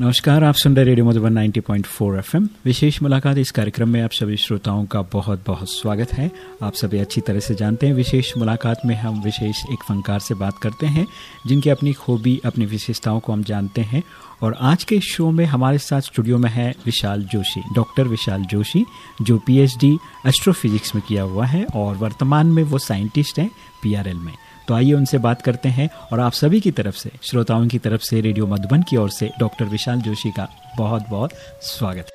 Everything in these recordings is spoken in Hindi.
नमस्कार, आप सुन रहे रेडियो मधुबन 90.4 एफएम। विशेष मुलाकात इस कार्यक्रम में आप सभी श्रोताओं का बहुत बहुत स्वागत है। आप सभी अच्छी तरह से जानते हैं, विशेष मुलाकात में हम विशेष एक फनकार से बात करते हैं, जिनकी अपनी खूबी, अपनी विशेषताओं को हम जानते हैं। और आज के शो में हमारे साथ स्टूडियो में है विशाल जोशी, डॉक्टर विशाल जोशी, जो पीएचडी एस्ट्रोफिजिक्स में किया हुआ है और वर्तमान में वो साइंटिस्ट हैं पीआरएल में। तो आइए उनसे बात करते हैं और आप सभी की तरफ़ से श्रोताओं की तरफ़ से रेडियो मधुबन की ओर से डॉक्टर विशाल जोशी का बहुत बहुत स्वागत।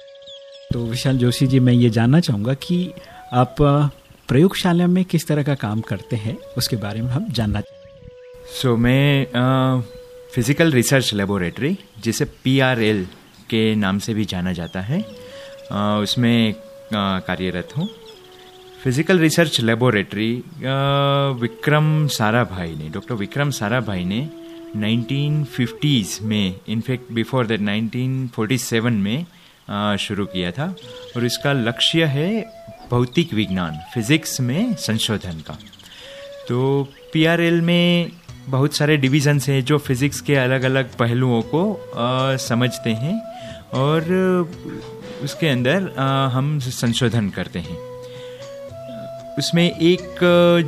तो विशाल जोशी जी मैं ये जानना चाहूँगा कि आप प्रयोगशाला में किस तरह का काम करते हैं उसके बारे में हम जानना चाहेंगे सो so, मैं फ़िज़िकल रिसर्च लेबोरेटरी जिसे PRL के नाम से भी जाना जाता है uh, उसमें कार्यरत हूँ। Physical research laboratory Vikram Sarabhai ने डॉक्टर विक्रम साराभाई ने 1950s में इनफैक्ट बिफोर दैट 1947 में uh, शुरू किया था। और इसका लक्ष्य है भौतिक विज्ञान फिजिक्स में संशोधन का। तो पीआरएल में बहुत सारे डिविजन्स हैं जो फिज़िक्स के अलग अलग पहलुओं को आ, uh, समझते हैं और उसके अंदर आ, uh, हम संशोधन करते हैं। उसमें एक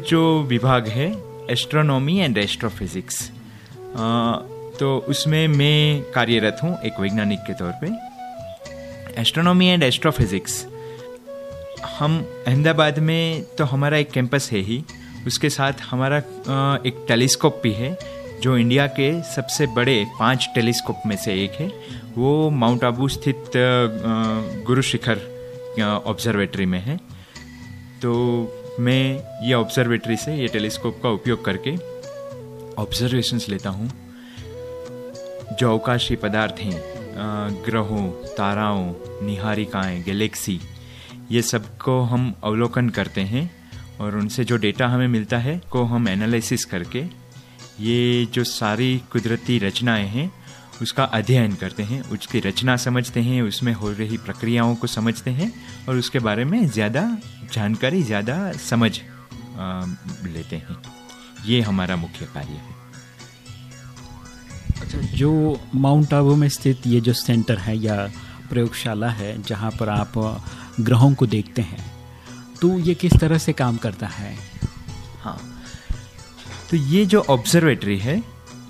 जो विभाग है एस्ट्रोनॉमी एंड एस्ट्रोफिज़िक्स तो उसमें मैं कार्यरत हूँ एक वैज्ञानिक के तौर पे। एस्ट्रोनॉमी एंड एस्ट्रोफिज़िक्स हम अहमदाबाद में तो हमारा एक कैंपस है ही। उसके साथ हमारा एक टेलीस्कोप भी है, जो इंडिया के सबसे बड़े पाँच टेलीस्कोप में से एक है। वो माउंट आबू स्थित गुरु शिखर ऑब्जर्वेटरी में है। तो मैं ये ऑब्जर्वेटरी से ये टेलीस्कोप का उपयोग करके ऑब्जर्वेशंस लेता हूँ। जो अवकाशी पदार्थ हैं ग्रहों, ताराओं, निहारिकाएँ गैलेक्सी ये सबको हम अवलोकन करते हैं और उनसे जो डेटा हमें मिलता है, को हम एनालिसिस करके ये जो सारी कुदरती रचनाएँ हैं, उसका अध्ययन करते हैं, उसकी रचना समझते हैं, उसमें हो रही प्रक्रियाओं को समझते हैं और उसके बारे में ज़्यादा जानकारी ज़्यादा समझ आ, लेते हैं। ये हमारा मुख्य कार्य है। अच्छा जो माउंट आबू में स्थित ये जो सेंटर है या प्रयोगशाला है जहाँ पर आप ग्रहों को देखते हैं तो ये किस तरह से काम करता है? हाँ। तो ये जो ऑब्जर्वेटरी है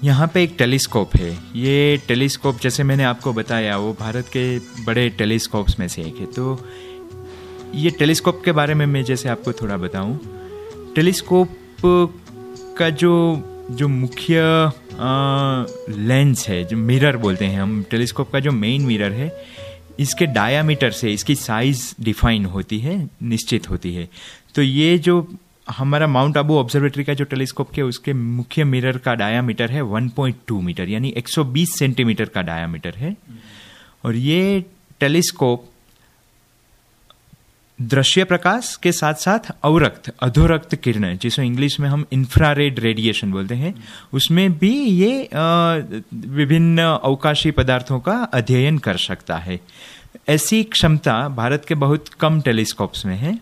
यहाँ पे एक टेलीस्कोप है। ये टेलीस्कोप जैसे मैंने आपको बताया वो भारत के बड़े टेलीस्कोप्स में से एक है। तो ये टेलीस्कोप के बारे में मैं जैसे आपको थोड़ा बताऊँ, टेलीस्कोप का जो जो मुख्य लेंस है, जो मिरर बोलते हैं हम, टेलीस्कोप का जो मेन मिरर है, इसके डायामीटर से इसकी साइज़ डिफाइन होती है, निश्चित होती है। तो ये जो हमारा माउंट आबू ऑब्जर्वेटरी का जो टेलीस्कोप के, उसके मुख्य मिरर का डायामीटर है 1.2 मीटर यानी 120 सेंटीमीटर का डायामीटर है। और ये टेलीस्कोप दृश्य प्रकाश के साथ साथ अवरक्त, अधोरक्त किरण, जिसे इंग्लिश में हम इंफ्रारेड रेडिएशन बोलते हैं, उसमें भी ये विभिन्न अवकाशी पदार्थों का अध्ययन कर सकता है। ऐसी क्षमता भारत के बहुत कम टेलीस्कोप्स में है।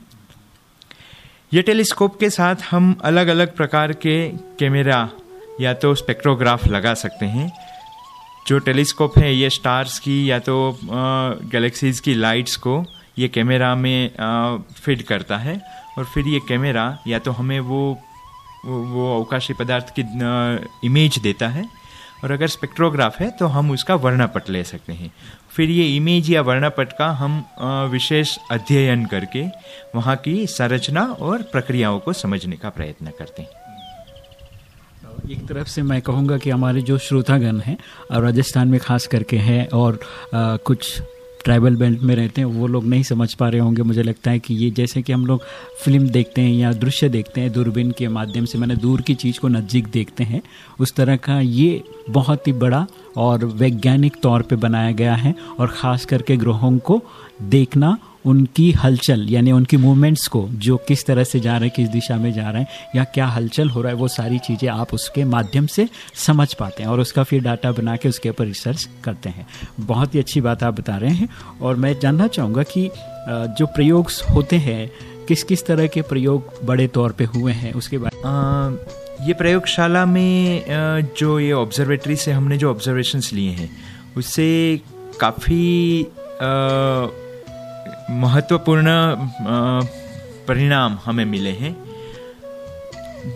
ये टेलीस्कोप के साथ हम अलग अलग प्रकार के कैमरा या तो स्पेक्ट्रोग्राफ लगा सकते हैं। जो टेलीस्कोप है, ये स्टार्स की या तो गैलेक्सीज की लाइट्स को ये कैमरा में फिट करता है और फिर ये कैमरा या तो हमें वो वो अवकाशी पदार्थ की इमेज देता है और अगर स्पेक्ट्रोग्राफ है तो हम उसका वर्णापट ले सकते हैं। फिर ये इमेज या वर्णापट का हम विशेष अध्ययन करके वहाँ की संरचना और प्रक्रियाओं को समझने का प्रयत्न करते हैं। एक तरफ़ से मैं कहूँगा कि हमारे जो श्रोतागण हैं राजस्थान में खास करके हैं और आ, कुछ ट्राइबल बेल्ट में रहते हैं, वो लोग नहीं समझ पा रहे होंगे, मुझे लगता है कि ये जैसे कि हम लोग फ़िल्म देखते हैं या दृश्य देखते हैं, दूरबीन के माध्यम से, मैंने दूर की चीज़ को नज़दीक देखते हैं, उस तरह का ये बहुत ही बड़ा और वैज्ञानिक तौर पे बनाया गया है, और ख़ास करके ग्रहों को देखना उनकी हलचल, यानी उनकी मूवमेंट्स को, जो किस तरह से जा रहे हैं, किस दिशा में जा रहे हैं, या क्या हलचल हो रहा है, वो सारी चीज़ें आप उसके माध्यम से समझ पाते हैं और उसका फिर डाटा बना के उसके ऊपर रिसर्च करते हैं। बहुत ही अच्छी बात आप बता रहे हैं और मैं जानना चाहूँगा कि जो प्रयोग होते हैं किस किस तरह के प्रयोग बड़े तौर पे हुए हैं, उसके बाद ये प्रयोगशाला में जो ये ऑब्जर्वेटरी से हमने जो ऑब्जर्वेशंस लिए हैं, उससे काफ़ी महत्वपूर्ण परिणाम हमें मिले हैं।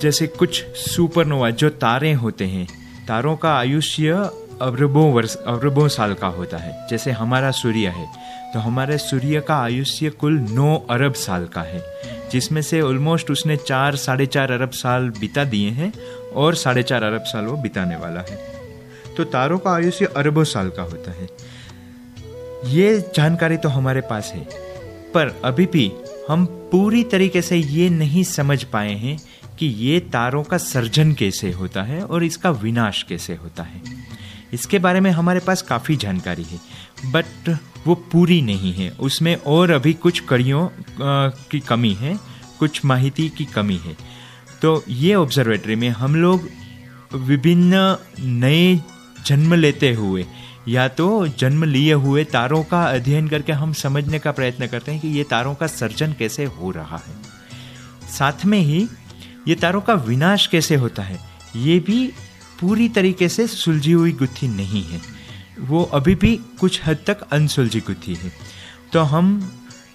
जैसे कुछ सुपरनोवा, जो तारे होते हैं, तारों का आयुष्य अरबों वर्ष, अरबों साल का होता है। जैसे हमारा सूर्य है तो हमारे सूर्य का आयुष्य कुल नौ अरब साल का है, जिसमें से ऑलमोस्ट उसने चार, साढ़े चार अरब साल बिता दिए हैं और साढ़े चार अरब साल वो बिताने वाला है। तो तारों का आयुष्य अरबों साल का होता है। ये जानकारी तो हमारे पास है, पर अभी भी हम पूरी तरीके से ये नहीं समझ पाए हैं कि ये तारों का सर्जन कैसे होता है और इसका विनाश कैसे होता है। इसके बारे में हमारे पास काफ़ी जानकारी है बट वो पूरी नहीं है। उसमें और अभी कुछ कड़ियों की कमी है, कुछ माहिती की कमी है। तो ये ऑब्जर्वेटरी में हम लोग विभिन्न नए जन्म लेते हुए या तो जन्म लिए हुए तारों का अध्ययन करके हम समझने का प्रयत्न करते हैं कि ये तारों का सर्जन कैसे हो रहा है। साथ में ही ये तारों का विनाश कैसे होता है, ये भी पूरी तरीके से सुलझी हुई गुत्थी नहीं है। वो अभी भी कुछ हद तक अनसुलझी गुत्थी है। तो हम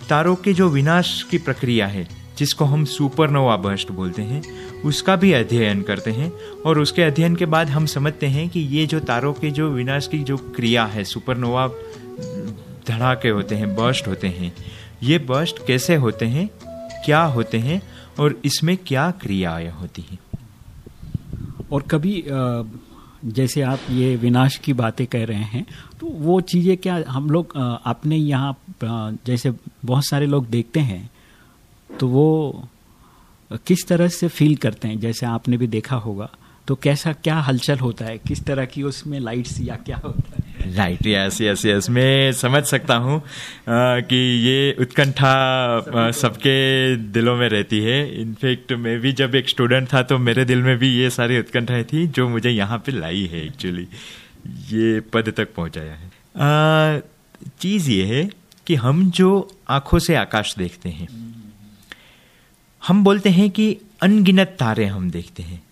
तारों के जो विनाश की प्रक्रिया है जिसको हम सुपरनोवा बर्स्ट बोलते हैं, उसका भी अध्ययन करते हैं और उसके अध्ययन के बाद हम समझते हैं कि ये जो तारों के जो विनाश की जो क्रिया है, सुपरनोवा धड़ाके होते हैं, बर्स्ट होते हैं, ये बर्स्ट कैसे होते हैं, क्या होते हैं और इसमें क्या क्रियाएँ होती हैं? और कभी जैसे आप ये विनाश की बातें कह रहे हैं तो वो चीज़ें क्या हम लोग अपने यहाँ जैसे बहुत सारे लोग देखते हैं तो वो किस तरह से फील करते हैं? जैसे आपने भी देखा होगा तो कैसा क्या हलचल होता है? किस तरह की उसमें लाइट्स या क्या होता है? लाइट यस यस यस मैं समझ सकता हूँ कि ये उत्कंठा सबके दिलों में रहती है। इनफेक्ट मैं भी जब एक स्टूडेंट था तो मेरे दिल में भी ये सारी उत्कंठाएँ थी जो मुझे यहाँ पे लाई है एक्चुअली ये पद तक पहुँचाया है। चीज़ ये है कि हम जो आँखों से आकाश देखते हैं हम बोलते हैं कि अनगिनत तारे हम देखते हैं।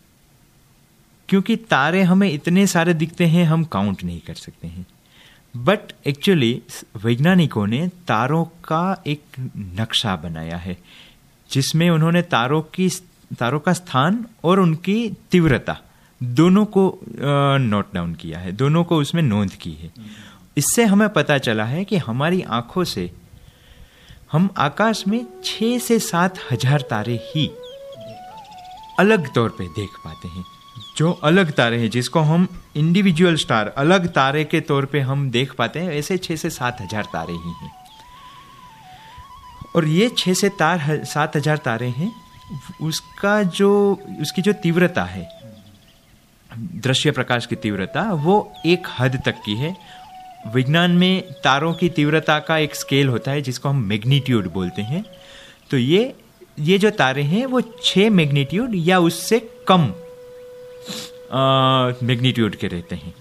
क्योंकि तारे हमें इतने सारे दिखते हैं, हम काउंट नहीं कर सकते हैं। बट एक्चुअली वैज्ञानिकों ने तारों का एक नक्शा बनाया है, जिसमें उन्होंने तारों की, तारों का स्थान और उनकी तीव्रता दोनों को नोट डाउन किया है, दोनों को उसमें नोंद की है। इससे हमें पता चला है कि हमारी आँखों से हम आकाश में छह से सात हज़ार तारे ही अलग तौर पे देख पाते हैं। जो अलग तारे हैं, जिसको हम इंडिविजुअल स्टार अलग तारे के तौर पे हम देख पाते हैं, ऐसे छह से सात हज़ार तारे ही हैं। और ये छह से तार, सात हज़ार तारे हैं, उसका जो, उसकी जो तीव्रता है, दृश्य प्रकाश की तीव्रता, वो एक हद तक की है। विज्ञान में तारों की तीव्रता का एक स्केल होता है, जिसको हम मैग्नीट्यूड बोलते हैं। तो ये ये जो तारे हैं, वो छः मैग्नीट्यूड या उससे कम मैग्नीट्यूड के रहते हैं।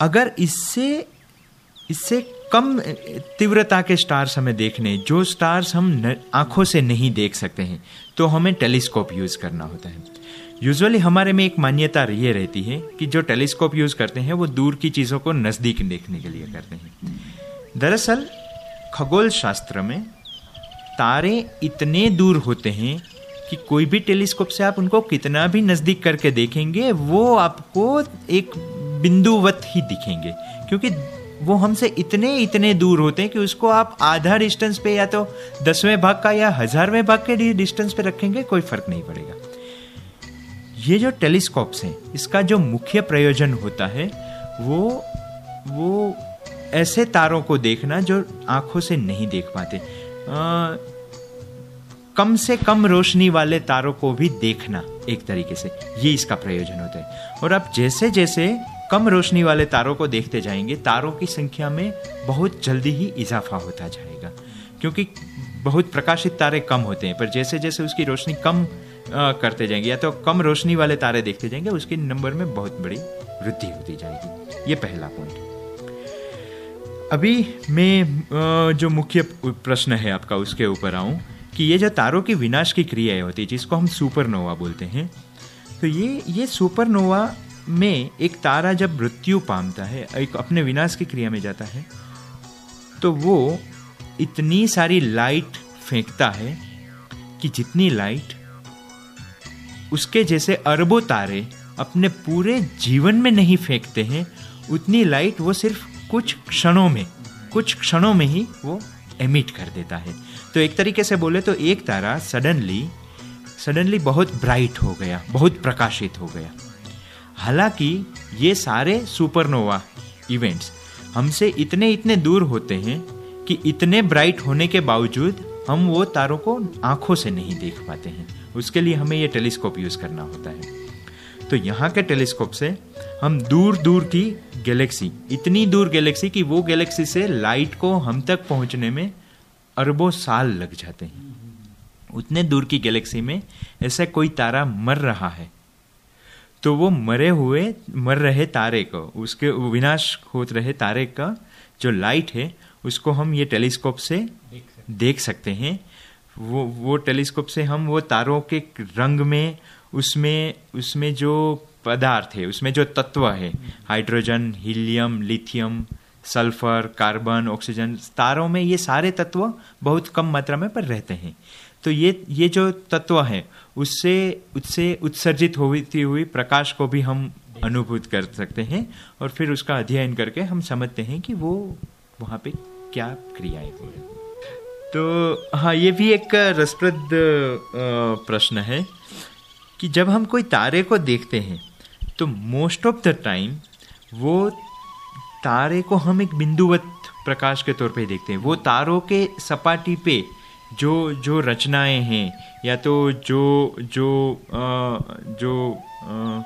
अगर इससे इससे कम, तीव्रता के स्टार्स हमें देखने, जो स्टार्स हम आँखों से नहीं देख सकते हैं तो हमें टेलीस्कोप यूज़ करना होता है। यूजुअली हमारे में एक मान्यता ये रहती है कि जो टेलीस्कोप यूज़ करते हैं, वो दूर की चीज़ों को नज़दीक देखने के लिए करते हैं। दरअसल खगोल शास्त्र में तारे इतने दूर होते हैं कि कोई भी टेलीस्कोप से आप उनको कितना भी नज़दीक करके देखेंगे, वो आपको एक बिंदुवत ही दिखेंगे। क्योंकि वो हमसे इतने इतने दूर होते हैं कि उसको आप आधा डिस्टेंस पे या तो दसवें भाग का या हजारवें भाग के डिस्टेंस पे रखेंगे, कोई फ़र्क नहीं पड़ेगा। ये जो टेलीस्कोप्स हैं इसका जो मुख्य प्रयोजन होता है वो वो ऐसे तारों को देखना जो आँखों से नहीं देख पाते। आ, कम से कम रोशनी वाले तारों को भी देखना एक तरीके से ये इसका प्रयोजन होता है। और अब जैसे जैसे कम रोशनी वाले तारों को देखते जाएँगे तारों की संख्या में बहुत जल्दी ही इजाफा होता जाएगा। क्योंकि बहुत प्रकाशित तारे कम होते हैं पर जैसे जैसे उसकी रोशनी कम करते जाएँगे, या तो कम रोशनी वाले तारे देखते जाएँगे, उसके नंबर में बहुत बड़ी वृद्धि होती जाएगी। ये पहला पॉइंट अभी मैं जो मुख्य प्रश्न है आपका, उसके ऊपर आऊँ, कि ये जो तारों की विनाश की क्रियाएँ होती है जिसको हम सुपरनोवा बोलते हैं तो ये ये सुपरनोवा में एक तारा जब मृत्यु पामता है, एक अपने विनाश की क्रिया में जाता है तो वो इतनी सारी लाइट फेंकता है कि जितनी लाइट उसके जैसे अरबों तारे अपने पूरे जीवन में नहीं फेंकते हैं, उतनी लाइट वो सिर्फ़ कुछ क्षणों में, कुछ क्षणों में ही वो एमिट कर देता है। तो एक तरीके से बोले तो एक तारा सडनली सडनली बहुत ब्राइट हो गया, बहुत प्रकाशित हो गया। हालाँकि ये सारे सुपरनोवा इवेंट्स हमसे इतने इतने दूर होते हैं कि इतने ब्राइट होने के बावजूद हम वो तारों को आँखों से नहीं देख पाते हैं। उसके लिए हमें ये टेलीस्कोप यूज़ करना होता है। तो यहाँ के टेलीस्कोप से हम दूर दूर की गैलेक्सी इतनी दूर गैलेक्सी कि वो गैलेक्सी से लाइट को हम तक पहुँचने में अरबों साल लग जाते हैं। उतने दूर की गैलेक्सी में ऐसा कोई तारा मर रहा है। तो वो मरे हुए मर रहे तारे को उसके विनाश होते रहे तारे का जो लाइट है उसको हम ये टेलीस्कोप से देख सकते हैं। वो वो टेलीस्कोप से हम वो तारों के रंग में, उसमें उसमें जो पदार्थ है, उसमें जो तत्व है, hydrogen, helium, lithium, sulphur, carbon, oxygen, तारों में ये सारे तत्व बहुत कम मात्रा में पर रहते हैं। तो ये ये जो तत्व है, उससे उससे उत्सर्जित होती हुई प्रकाश को भी हम अनुभूत कर सकते हैं और फिर उसका अध्ययन करके हम समझते हैं कि वो, वहाँ पे क्या क्रियाएँ हो रही तो हाँ ये भी एक रसप्रद प्रश्न है कि जब हम कोई तारे को देखते हैं तो मोस्ट ऑफ़ द टाइम वो तारे को हम एक बिंदुवत प्रकाश के तौर पे देखते हैं। वो तारों के सपाटी पे जो जो रचनाएँ हैं या तो जो जो आ, जो आ,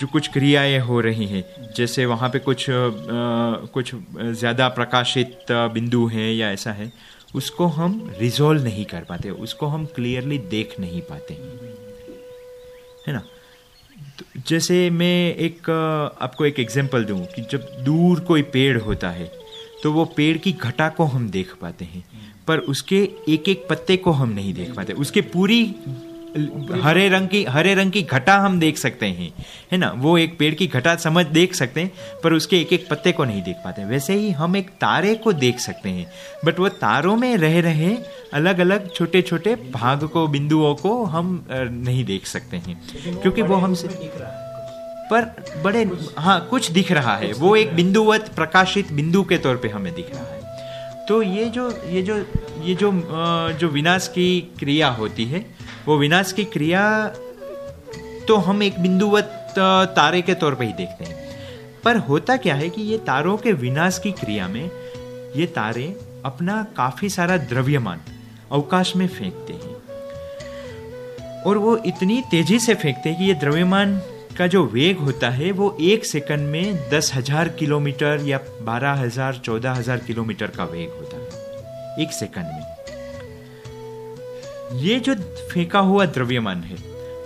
जो कुछ क्रियाएँ हो रही हैं जैसे वहाँ पे कुछ आ, कुछ ज़्यादा प्रकाशित बिंदु हैं या ऐसा है उसको हम रिजोल्व नहीं कर पाते, उसको हम क्लियरली देख नहीं पाते। है ना? तो जैसे मैं एक, आपको एक एग्जांपल दूँ कि जब दूर कोई पेड़ होता है तो वो पेड़ की घटा को हम देख पाते हैं, पर उसके एक एक पत्ते को हम नहीं देख पाते। उसके पूरी हरे रंग की हरे रंग की घटा हम देख सकते हैं। है ना? वो एक पेड़ की घटा समझ देख सकते हैं पर उसके एक एक पत्ते को नहीं देख पाते। वैसे ही हम एक तारे को देख सकते हैं बट वो तारों में रह रहे अलग अलग छोटे छोटे भाग को बिंदुओं को हम नहीं देख सकते हैं क्योंकि वो हमसे पर बड़े हाँ कुछ दिख रहा है। वो एक बिंदुवत प्रकाशित बिंदु के तौर पे हमें दिख रहा है। तो ये जो ये जो ये जो जो विनाश की क्रिया होती है वो विनाश की क्रिया तो हम एक बिंदुवत तारे के तौर पर ही देखते हैं। पर होता क्या है कि ये तारों के विनाश की क्रिया में ये तारे अपना काफ़ी सारा द्रव्यमान अवकाश में फेंकते हैं। और वो इतनी तेज़ी से फेंकते हैं कि ये द्रव्यमान का जो वेग होता है, वो एक सेकंड में दस हज़ार किलोमीटर या बारह हज़ार, चौदह हज़ार किलोमीटर का वेग होता है, एक सेकंड में। ये जो फेंका हुआ द्रव्यमान है,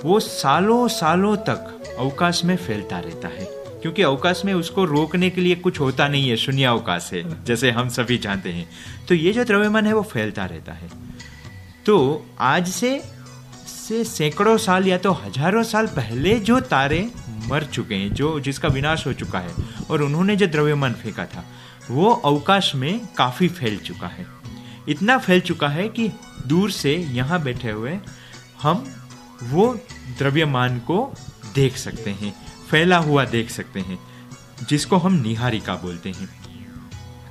वो सालों सालों तक अवकाश में फैलता रहता है। क्योंकि अवकाश में उसको रोकने के लिए कुछ होता नहीं है, शून्य अवकाश है, जैसे हम सभी जानते हैं। तो ये जो द्रव्यमान है, वो फैलता रहता है। तो आज से से सैकड़ों साल या तो हज़ारों साल पहले जो तारे मर चुके हैं, जो, जिसका विनाश हो चुका है, और उन्होंने जो द्रव्यमान फेंका था, वो अवकाश में काफ़ी फैल चुका है। इतना फैल चुका है कि दूर से यहाँ बैठे हुए हम वो द्रव्यमान को देख सकते हैं, फैला हुआ देख सकते हैं, जिसको हम निहारिका बोलते हैं।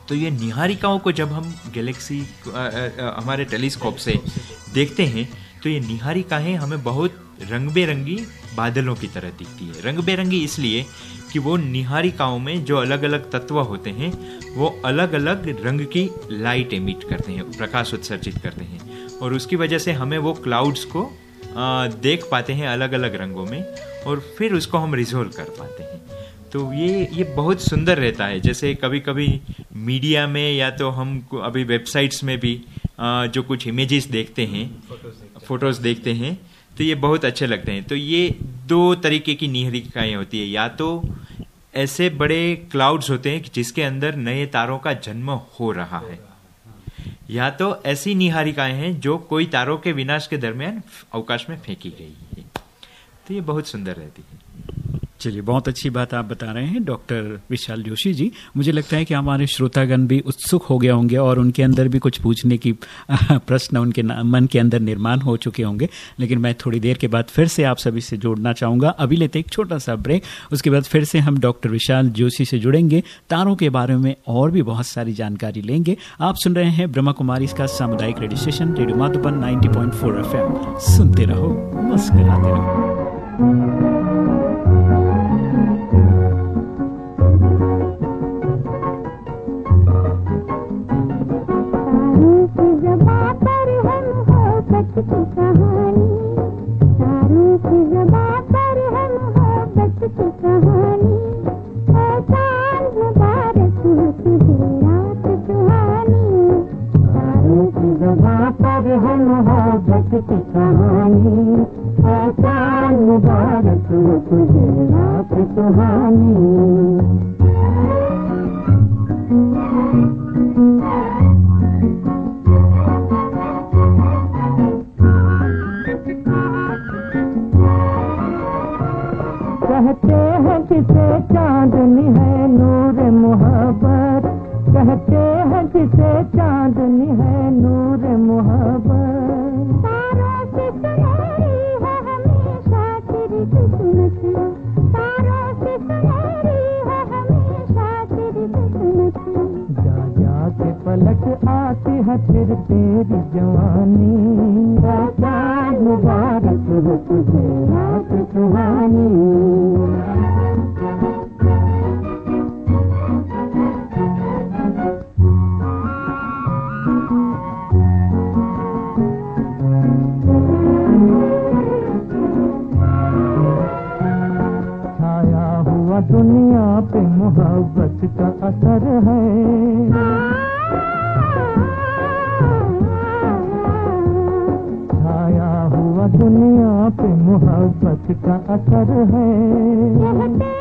तो ये निहारिकाओं को जब हम गैलेक्सी हमारे टेलीस्कोप से देखते हैं तो ये निहारिकाएँ हमें बहुत रंग बेरंगी बादलों की तरह दिखती है। रंग बेरंगी इसलिए कि वो निहारिकाओं में जो अलग अलग तत्व होते हैं, वो अलग अलग रंग की लाइट एमिट करते हैं, प्रकाश उत्सर्जित करते हैं। और उसकी वजह से हमें वो क्लाउड्स को आ, देख पाते हैं अलग अलग रंगों में और फिर उसको हम रिजोल्व कर पाते हैं। तो ये ये बहुत सुंदर रहता है। जैसे कभी कभी मीडिया में या तो हम अभी वेबसाइट्स में भी जो कुछ इमेजेस देखते हैं फ़ोटोज़ देखते हैं। तो ये बहुत अच्छे लगते हैं। तो ये दो तरीके की निहरिकाएँ होती है। या तो ऐसे बड़े क्लाउड्स होते हैं जिसके अंदर नए तारों का जन्म हो रहा है। या तो ऐसी निहारिकाएँ हैं जो कोई तारों के विनाश के दरमियान अवकाश में फेंकी गई है। तो ये बहुत सुंदर रहती है। चलिए, बहुत अच्छी बात आप बता रहे हैं, डॉक्टर विशाल जोशी जी। मुझे लगता है कि हमारे श्रोतागण भी उत्सुक हो गए होंगे और उनके अंदर भी कुछ पूछने की, प्रश्न उनके मन के अंदर निर्माण हो चुके होंगे। लेकिन मैं थोड़ी देर के बाद फिर से आप सभी से जोड़ना चाहूँगा। अभी लेते एक छोटा सा ब्रेक, उसके बाद फिर से हम डॉक्टर विशाल जोशी से जुड़ेंगे। तारों के बारे में और भी बहुत सारी जानकारी लेंगे। आप सुन रहे हैं ब्रह्मा कुमारी इसका सामुदायिक radio station, radio Madhuban ninety point सुनते रहो, मुस्कुराते रहो। कहानी आसान मुबारक कहते हैं किसे चांदनी है नूर मोहब्बत। कहते हैं किसे चांदनी है नूर मोहब्बत। फिर तेरी जवानी। मुबारक हो तुझे रात सुहानी। दुनिया पे मोहब्बत का असर है। मोहब्बत का असर है।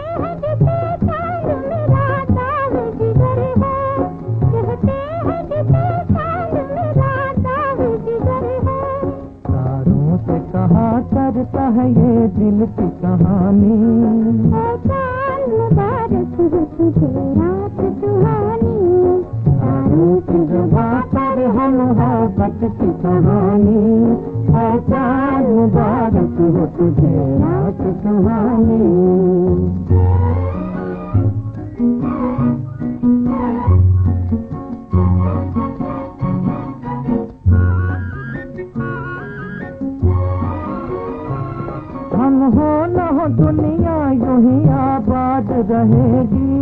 हो न हो दुनिया यूँ ही आबाद रहेगी।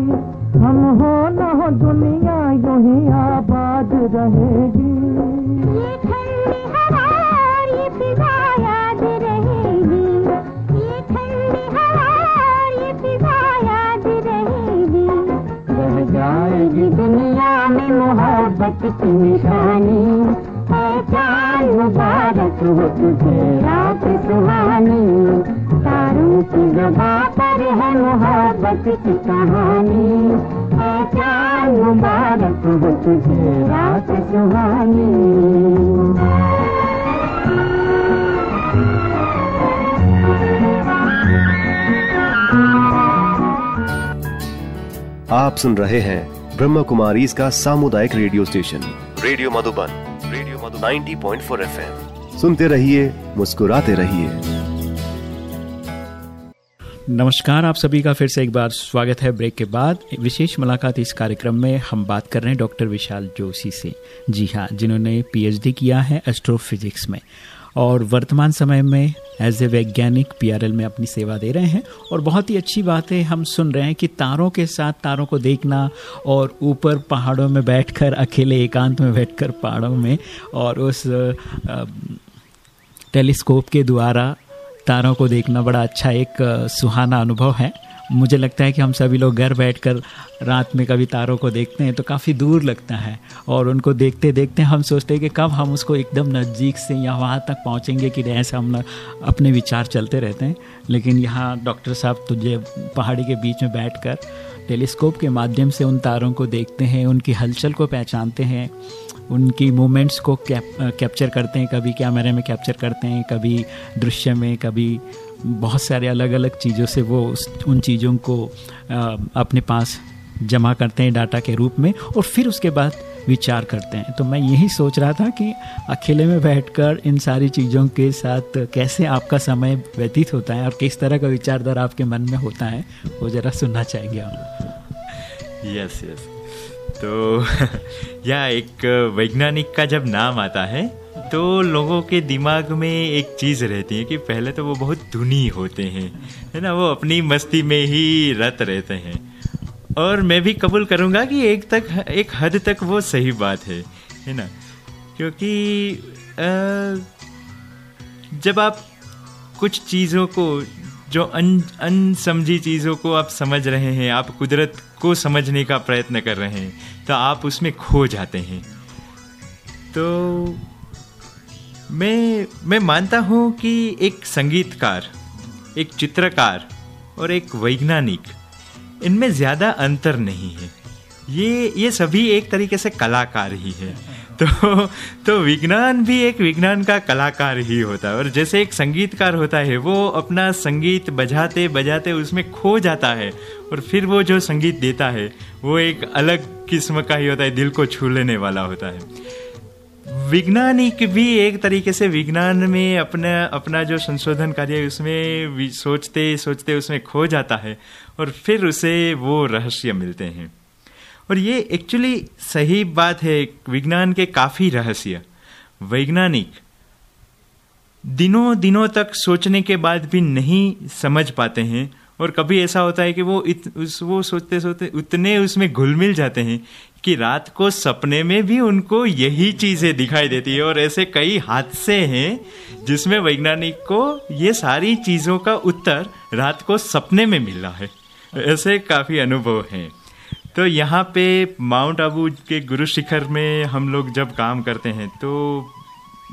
हम हो न हो दुनिया यूँ ही आबाद रहेगी। ये ठंडी हवा दुनिया में मोहब्बत की निशानी। है चाँद मुबारक हो तुझे रात सुहानी। आप सुन रहे हैं ब्रह्म कुमारी इसका सामुदायिक radio station. Radio Madhuban, radio Madhu 90.4 point सुनते रहिए, मुस्कुराते रहिए। नमस्कार, आप सभी का फिर से एक बार स्वागत है ब्रेक के बाद। विशेष मुलाकात इस कार्यक्रम में हम बात कर रहे हैं डॉक्टर विशाल जोशी से। जी हाँ जिन्होंने पीएचडी किया है एस्ट्रोफिजिक्स में और वर्तमान समय में एज ए वैज्ञानिक पीआरएल में अपनी सेवा दे रहे हैं और बहुत ही अच्छी बात है हम सुन रहे हैं कि तारों के साथ तारों को देखना और ऊपर पहाड़ों में बैठकर, अकेले एकांत में बैठकर पहाड़ों में और उस टेलीस्कोप के द्वारा तारों को देखना बड़ा अच्छा एक सुहाना अनुभव है। मुझे लगता है कि हम सभी लोग घर बैठकर रात में कभी तारों को देखते हैं तो काफ़ी दूर लगता है। और उनको देखते देखते हम सोचते हैं कि कब हम उसको एकदम नज़दीक से या वहाँ तक पहुँचेंगे कि ऐसे हम अपने विचार चलते रहते हैं। लेकिन यहाँ डॉक्टर साहब तुझे पहाड़ी के बीच में बैठ टेलीस्कोप के माध्यम से उन तारों को देखते हैं, उनकी हलचल को पहचानते हैं। उनकी मोमेंट्स को कैप कैप्चर करते हैं, कभी कैमरे में कैप्चर करते हैं, कभी दृश्य में, कभी बहुत सारे अलग अलग चीज़ों से वो उन चीज़ों को अपने पास जमा करते हैं डाटा के रूप में और फिर उसके बाद विचार करते हैं। तो मैं यही सोच रहा था कि अकेले में बैठकर इन सारी चीज़ों के साथ कैसे आपका समय व्यतीत होता है और किस तरह का विचारधारा आपके मन में होता है, वो ज़रा सुनना चाहेंगे हम यस यस तो या एक वैज्ञानिक का जब नाम आता है तो लोगों के दिमाग में एक चीज़ रहती है कि पहले तो वो बहुत धुनी होते हैं है ना? वो अपनी मस्ती में ही रत रहते हैं। और मैं भी कबूल करूँगा कि एक तक एक हद तक वो सही बात है है ना? क्योंकि आ, जब आप कुछ चीज़ों को जो अन अनसमझी चीज़ों को आप समझ रहे हैं आप कुदरत को समझने का प्रयत्न कर रहे हैं तो आप उसमें खो जाते हैं। तो मैं मैं मानता हूँ कि एक संगीतकार, एक चित्रकार और एक वैज्ञानिक, इनमें ज़्यादा अंतर नहीं है। ये ये सभी एक तरीके से कलाकार ही है। तो तो विज्ञान भी एक विज्ञान का कलाकार ही होता है और जैसे एक संगीतकार होता है, वो अपना संगीत बजाते बजाते उसमें खो जाता है और फिर वो जो संगीत देता है, वो एक अलग किस्म का ही होता है, दिल को छू लेने वाला होता है। वैज्ञानिक भी एक तरीके से विज्ञान में अपना अपना जो संशोधन कार्य है, उसमें सोचते सोचते उसमें खो जाता है और फिर उसे वो रहस्य मिलते हैं। और ये एक्चुअली सही बात है, विज्ञान के काफ़ी रहस्य। वैज्ञानिक दिनों दिनों तक सोचने के बाद भी नहीं समझ पाते हैं और कभी ऐसा होता है कि वो इत, उस वो सोचते सोचते उतने उसमें घुल मिल जाते हैं कि रात को सपने में भी उनको यही चीज़ें दिखाई देती है और ऐसे कई हादसे हैं जिसमें वैज्ञानिक को ये सारी चीज़ों का उत्तर रात को सपने में मिल है। ऐसे काफ़ी अनुभव हैं। तो यहाँ पे माउंट आबू के गुरु शिखर में हम लोग जब काम करते हैं तो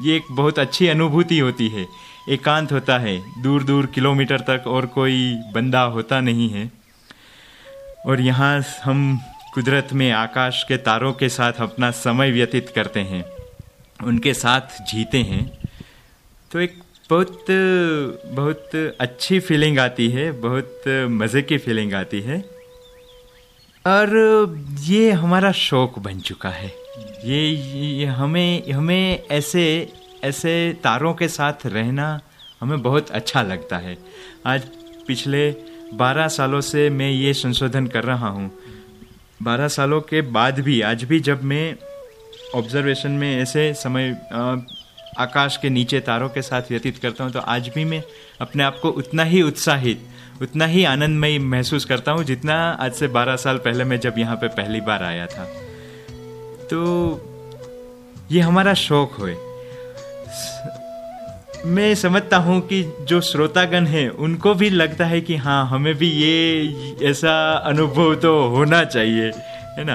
ये एक बहुत अच्छी अनुभूति होती है एकांत होता है दूर दूर किलोमीटर तक और कोई बंदा होता नहीं है। और यहाँ हम कुदरत में आकाश के तारों के साथ अपना समय व्यतीत करते हैं उनके साथ जीते हैं। तो एक बहुत बहुत अच्छी फीलिंग आती है बहुत मज़े की फीलिंग आती है। और ये हमारा शौक बन चुका है। ये, ये हमें हमें ऐसे ऐसे तारों के साथ रहना हमें बहुत अच्छा लगता है। आज पिछले बारह सालों से मैं ये संशोधन कर रहा हूँ। बारह सालों के बाद भी, आज भी जब मैं ऑब्जर्वेशन में ऐसे समय आकाश के नीचे तारों के साथ व्यतीत करता हूँ तो आज भी मैं अपने आप को उतना ही उत्साहित, उतना ही आनंदमय महसूस करता हूँ जितना आज से बारह साल पहले मैं जब यहाँ पे पहली बार आया था। तो ये हमारा शौक है। मैं समझता हूँ कि जो श्रोतागण हैं, उनको भी लगता है कि हाँ हमें भी ये ऐसा अनुभव तो होना चाहिए, है ना?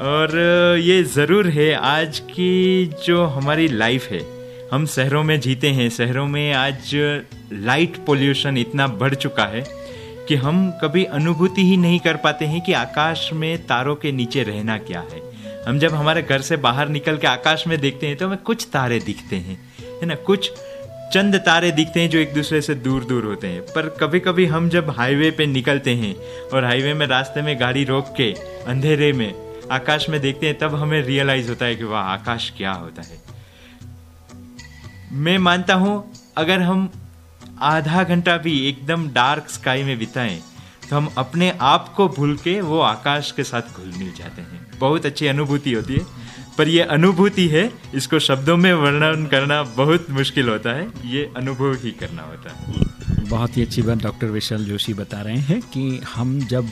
और ये ज़रूर है, आज की जो हमारी लाइफ है, हम शहरों में जीते हैं, शहरों में आज लाइट पोल्यूशन इतना बढ़ चुका है कि हम कभी अनुभूति ही नहीं कर पाते हैं कि आकाश में तारों के नीचे रहना क्या है। हम जब हमारे घर से बाहर निकल के आकाश में देखते हैं तो हमें कुछ तारे दिखते हैं, है ना? कुछ चंद तारे दिखते हैं जो एक दूसरे से दूर दूर होते हैं। पर कभी कभी हम जब हाईवे पे निकलते हैं और हाईवे में रास्ते में गाड़ी रोक के अंधेरे में आकाश में देखते हैं, तब हमें रियलाइज़ होता है कि वाह, आकाश क्या होता है। मैं मानता हूँ, अगर हम आधा घंटा भी एकदम डार्क स्काई में बिताएँ तो हम अपने आप को भूल के वो आकाश के साथ घुल मिल जाते हैं। बहुत अच्छी अनुभूति होती है। पर ये अनुभूति है, इसको शब्दों में वर्णन करना बहुत मुश्किल होता है। ये अनुभव ही करना होता है। बहुत ही अच्छी बात डॉक्टर विशाल जोशी बता रहे हैं कि हम जब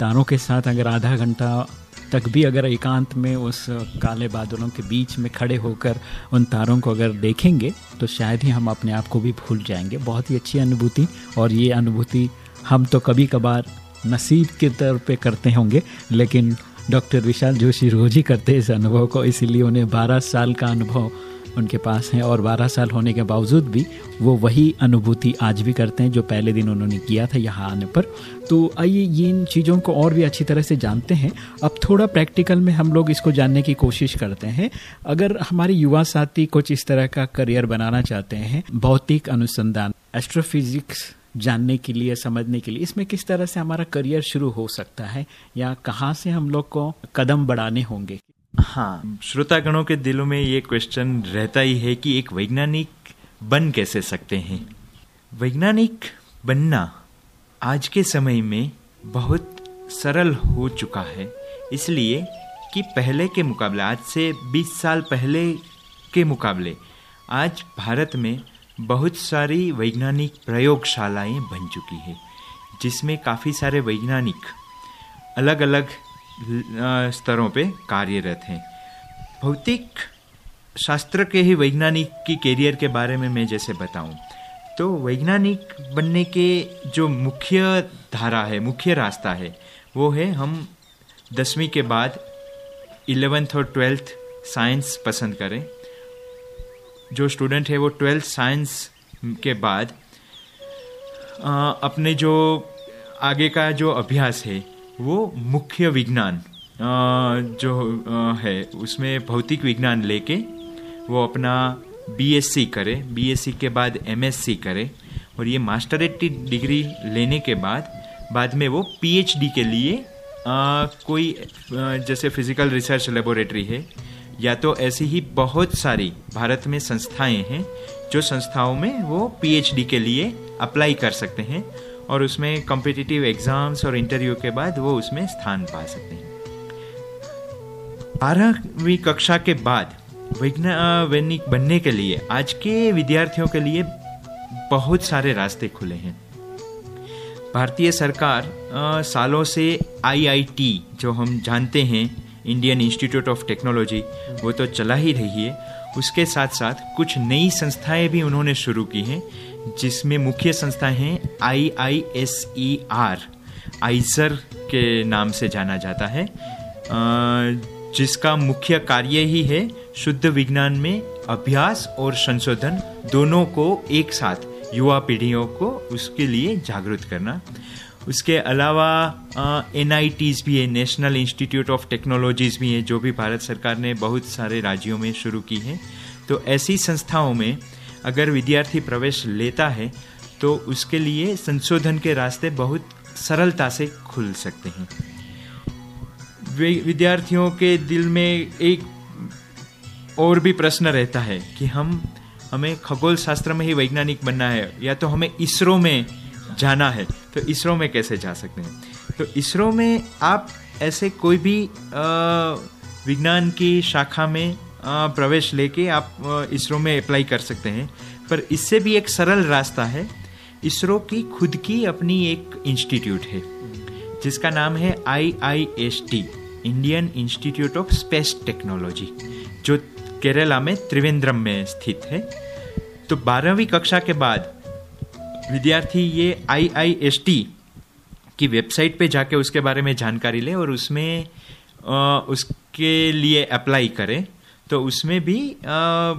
तारों के साथ अगर आधा घंटा तक भी अगर एकांत में उस काले बादलों के बीच में खड़े होकर उन तारों को अगर देखेंगे तो शायद ही हम अपने आप को भी भूल जाएँगे। बहुत ही अच्छी अनुभूति और ये अनुभूति हम तो कभी कभार नसीब के तौर पे करते होंगे, लेकिन डॉक्टर विशाल जोशी रोज ही करते हैं इस अनुभव को, इसीलिए उन्हें 12 साल का अनुभव उनके पास है, और 12 साल होने के बावजूद भी वो वही अनुभूति आज भी करते हैं जो पहले दिन उन्होंने किया था यहाँ आने पर। तो आइए ये इन चीज़ों को और भी अच्छी तरह से जानते हैं। अब थोड़ा प्रैक्टिकल में हम लोग इसको जानने की कोशिश करते हैं। अगर हमारे युवा साथी कुछ इस तरह का करियर बनाना चाहते हैं, भौतिक अनुसंधान, एस्ट्रोफिजिक्स जानने के लिए, समझने के लिए, इसमें किस तरह से हमारा करियर शुरू हो सकता है या कहाँ से हम लोग को कदम बढ़ाने होंगे? हाँ श्रोतागणों के दिलों में ये क्वेश्चन रहता ही है कि एक वैज्ञानिक बन कैसे सकते हैं? वैज्ञानिक बनना आज के समय में बहुत सरल हो चुका है, इसलिए कि पहले के मुकाबले, आज से 20 साल पहले के मुकाबले, आज भारत में बहुत सारी वैज्ञानिक प्रयोगशालाएँ बन चुकी है, जिसमें काफ़ी सारे वैज्ञानिक अलग अलग स्तरों पे कार्यरत हैं। भौतिक शास्त्र के ही वैज्ञानिक की कैरियर के बारे में मैं जैसे बताऊँ तो वैज्ञानिक बनने के जो मुख्य धारा है, मुख्य रास्ता है, वो है हम दसवीं के बाद इलेवेंथ और ट्वेल्थ साइंस पसंद करें। जो स्टूडेंट है वो ट्वेल्थ साइंस के बाद आ, अपने जो आगे का जो अभ्यास है वो मुख्य विज्ञान जो है उसमें भौतिक विज्ञान लेके वो अपना बीएससी करे। बीएससी के बाद एमएससी करे और ये मास्टरेट की डिग्री लेने के बाद बाद में वो पीएचडी के लिए आ, कोई आ, जैसे फ़िज़िकल रिसर्च लेबोरेटरी है या तो ऐसी ही बहुत सारी भारत में संस्थाएँ हैं जो संस्थाओं में वो पीएचडी के लिए अप्लाई कर सकते हैं और उसमें कॉम्पिटिटिव एग्ज़ाम्स और इंटरव्यू के बाद वो उसमें स्थान पा सकते हैं। बारहवीं कक्षा के बाद वैज्ञानिक बनने के लिए आज के विद्यार्थियों के लिए बहुत सारे रास्ते खुले हैं। भारतीय सरकार आ, सालों से आईआईटी जो हम जानते हैं इंडियन इंस्टीट्यूट ऑफ़ टेक्नोलॉजी वो तो चला ही रही है। उसके साथ साथ कुछ नई संस्थाएँ भी उन्होंने शुरू की हैं, जिसमें मुख्य संस्था हैं I I S E are आइजर के नाम से जाना जाता है। जिसका मुख्य कार्य ही है शुद्ध विज्ञान में अभ्यास और संशोधन दोनों को एक साथ, युवा पीढ़ियों को उसके लिए जागरूक करना। उसके अलावा एन भी है नेशनल इंस्टीट्यूट ऑफ़ टेक्नोलॉजीज़ भी है, जो भी भारत सरकार ने बहुत सारे राज्यों में शुरू की है। तो ऐसी संस्थाओं में अगर विद्यार्थी प्रवेश लेता है तो उसके लिए संशोधन के रास्ते बहुत सरलता से खुल सकते हैं। विद्यार्थियों के दिल में एक और भी प्रश्न रहता है कि हम, हमें खगोल शास्त्र में ही वैज्ञानिक बनना है, या तो हमें इसरो में जाना है। तो इसरो में कैसे जा सकते हैं? तो इसरो में आप ऐसे कोई भी विज्ञान की शाखा में प्रवेश लेके आप इसरो में अप्लाई कर सकते हैं। पर इससे भी एक सरल रास्ता है। इसरो की खुद की अपनी एक इंस्टीट्यूट है, जिसका नाम है I I S T Indian institute of space technology जो केरला में त्रिवेंद्रम में स्थित है। तो बारहवीं कक्षा के बाद विद्यार्थी ये आई आई एस टी की वेबसाइट पे जाके उसके बारे में जानकारी ले और उसमें आ, उसके लिए अप्लाई करें तो उसमें भी आ,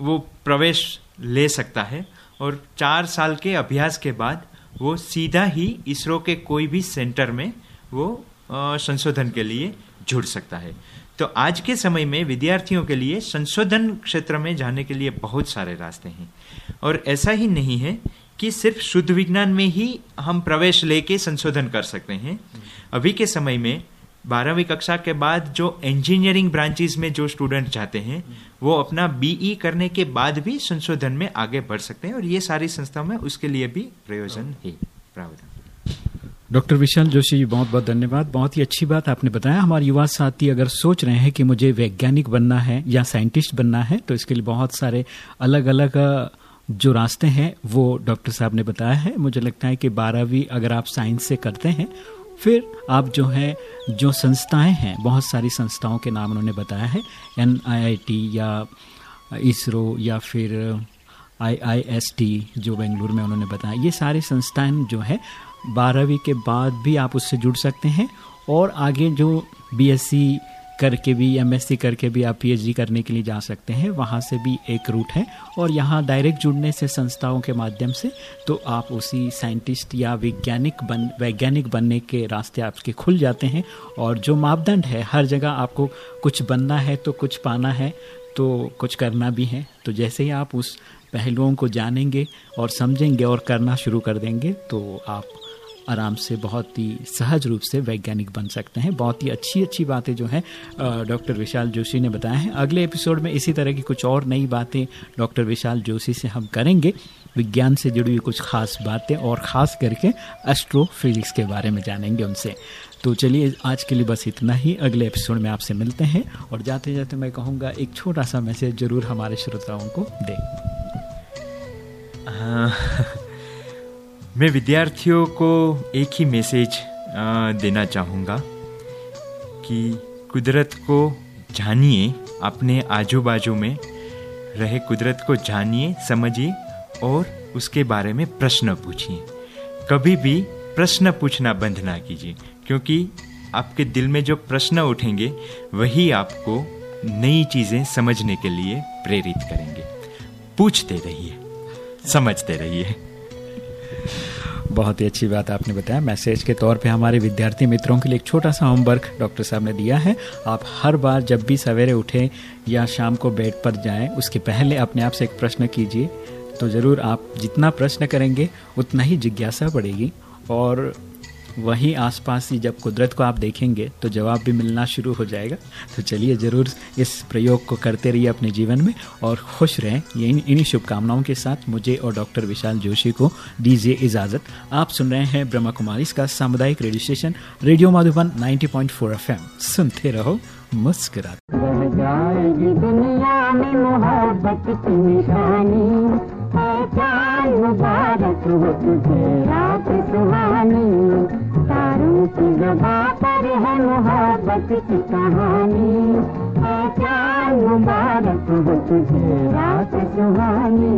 वो प्रवेश ले सकता है और चार साल के अभ्यास के बाद वो सीधा ही इसरो के कोई भी सेंटर में वो संशोधन के लिए जुड़ सकता है। तो आज के समय में विद्यार्थियों के लिए संशोधन क्षेत्र में जाने के लिए बहुत सारे रास्ते हैं और ऐसा ही नहीं है कि सिर्फ़ शुद्ध विज्ञान में ही हम प्रवेश लेके संशोधन कर सकते हैं। अभी के समय में बारहवीं कक्षा के बाद जो इंजीनियरिंग ब्रांचेस में जो स्टूडेंट जाते हैं, वो अपना बीई e करने के बाद भी संशोधन में आगे बढ़ सकते हैं और ये सारी संस्थाओं में उसके लिए भी प्रयोजन है। प्रावधान। डॉक्टर विशाल जोशी जी बहुत बहुत धन्यवाद। बहुत ही अच्छी बात आपने बताया। हमारे युवा साथी अगर सोच रहे हैं कि मुझे वैज्ञानिक बनना है या साइंटिस्ट बनना है तो इसके लिए बहुत सारे अलग अलग अलग जो रास्ते हैं, वो डॉक्टर साहब ने बताया है। मुझे लगता है कि बारहवीं अगर आप साइंस से करते हैं, फिर आप जो है, जो संस्थाएँ हैं, बहुत सारी संस्थाओं के नाम उन्होंने बताया है। एन या इसरो या फिर आई आई एस टी जो बेंगलुरु में उन्होंने बताया। ये सारी संस्थाएँ जो है, बारहवीं के बाद भी आप उससे जुड़ सकते हैं। और आगे जो बीएससी करके भी एमएससी करके भी आप पीएचडी करने के लिए जा सकते हैं। वहाँ से भी एक रूट है और यहाँ डायरेक्ट जुड़ने से संस्थाओं के माध्यम से तो आप उसी साइंटिस्ट या वैज्ञानिक बन, वैज्ञानिक बनने के रास्ते आपके खुल जाते हैं और जो मापदंड है, हर जगह आपको कुछ बनना है तो कुछ पाना है तो कुछ करना भी है। तो जैसे ही आप उस पहलुओं को जानेंगे और समझेंगे और करना शुरू कर देंगे तो आप आराम से, बहुत ही सहज रूप से वैज्ञानिक बन सकते हैं। बहुत ही अच्छी अच्छी बातें जो हैं डॉक्टर विशाल जोशी ने बताया है। अगले एपिसोड में इसी तरह की कुछ और नई बातें डॉक्टर विशाल जोशी से हम करेंगे। विज्ञान से जुड़ी हुई कुछ खास बातें और ख़ास करके एस्ट्रोफिजिक्स के बारे में जानेंगे उनसे। तो चलिए, आज के लिए बस इतना ही। अगले एपिसोड में आपसे मिलते हैं और जाते जाते मैं कहूँगा, एक छोटा सा मैसेज ज़रूर हमारे श्रोताओं को दें। मैं विद्यार्थियों को एक ही मैसेज देना चाहूँगा कि कुदरत को जानिए, अपने आजू बाजू में रहे कुदरत को जानिए, समझिए और उसके बारे में प्रश्न पूछिए। कभी भी प्रश्न पूछना बंद ना कीजिए, क्योंकि आपके दिल में जो प्रश्न उठेंगे, वही आपको नई चीज़ें समझने के लिए प्रेरित करेंगे। पूछते रहिए, समझते रहिए। बहुत ही अच्छी बात आपने बताया। मैसेज के तौर पे हमारे विद्यार्थी मित्रों के लिए एक छोटा सा होमवर्क डॉक्टर साहब ने दिया है। आप हर बार जब भी सवेरे उठें या शाम को बेड पर जाएँ, उसके पहले अपने आप से एक प्रश्न कीजिए। तो ज़रूर आप जितना प्रश्न करेंगे, उतना ही जिज्ञासा बढ़ेगी। और वहीं आसपास ही जब कुदरत को आप देखेंगे तो जवाब भी मिलना शुरू हो जाएगा। तो चलिए ज़रूर इस प्रयोग को करते रहिए अपने जीवन में और खुश रहें। ये इन्हीं शुभकामनाओं के साथ मुझे और डॉक्टर विशाल जोशी को दीजिए इजाज़त। आप सुन रहे हैं ब्रह्मा कुमारी का सामुदायिक radio station, radio Madhuban 90.4 point सुनते रहो, मुस्कुराते दुनिया में मोहब्बत की निशानी मुबारक हो तुझे रात सुहानी। तारों की जुबा पर है मोहब्बत की कहानी। मुबारक हो तुझे रात सुहानी।